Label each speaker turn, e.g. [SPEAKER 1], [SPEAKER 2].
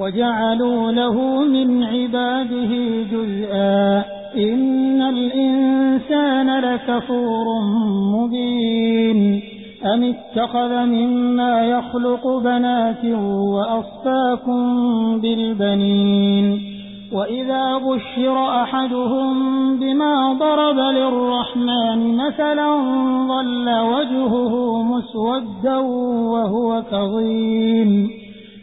[SPEAKER 1] وجعلوا له من عباده جزءا إن الإنسان لكفور مبين أم اتخذ مما يخلق بنات وأصفاكم بالبنين وإذا بشر أحدهم بما ضرب للرحمن مثلا ظل وجهه مسودا وهو كظيم